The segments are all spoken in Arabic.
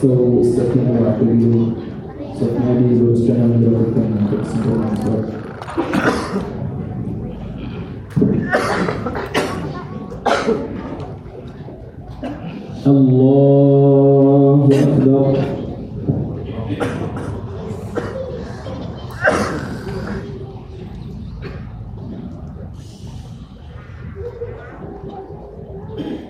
So istotne aktivní, so výzvu s členami do vyplnění, tak jsem to nazval. الله أكبر Thank you.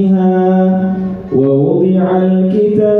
فيها ووضع الكتاب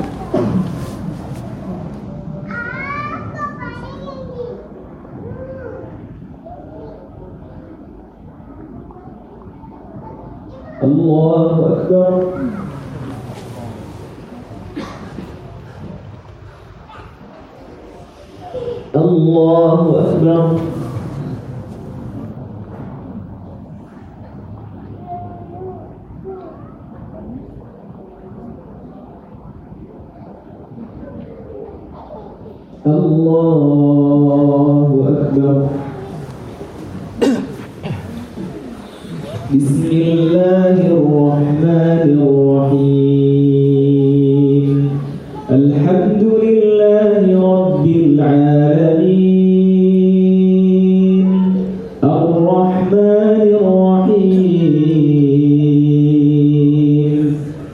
الله أكبر. الله أكبر. الله أكبر. بسم الله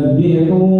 يسبحون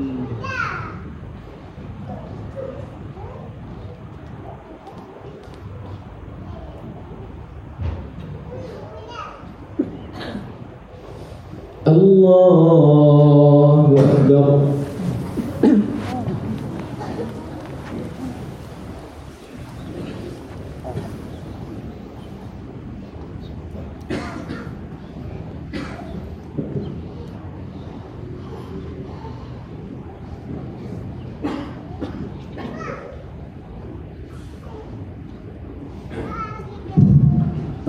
Hmm. Allah.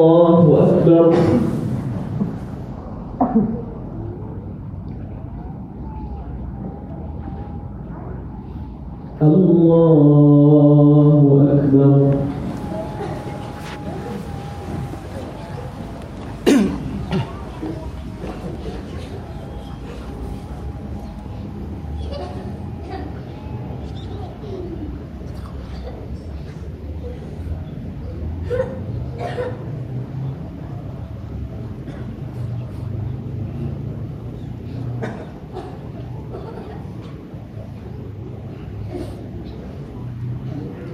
الله أكبر. الله أكبر.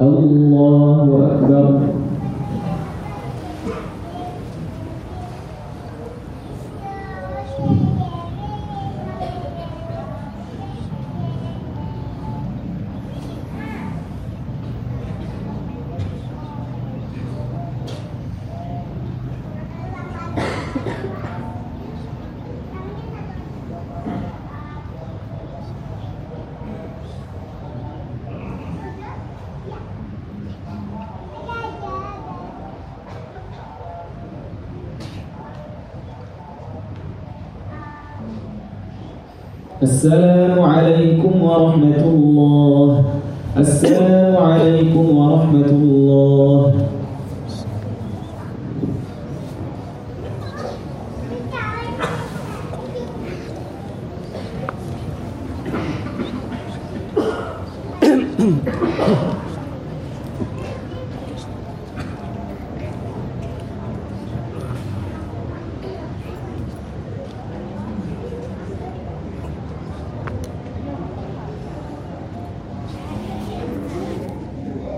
الله أكبر. السلام عليكم ورحمة الله السلام عليكم ورحمة الله Ahem.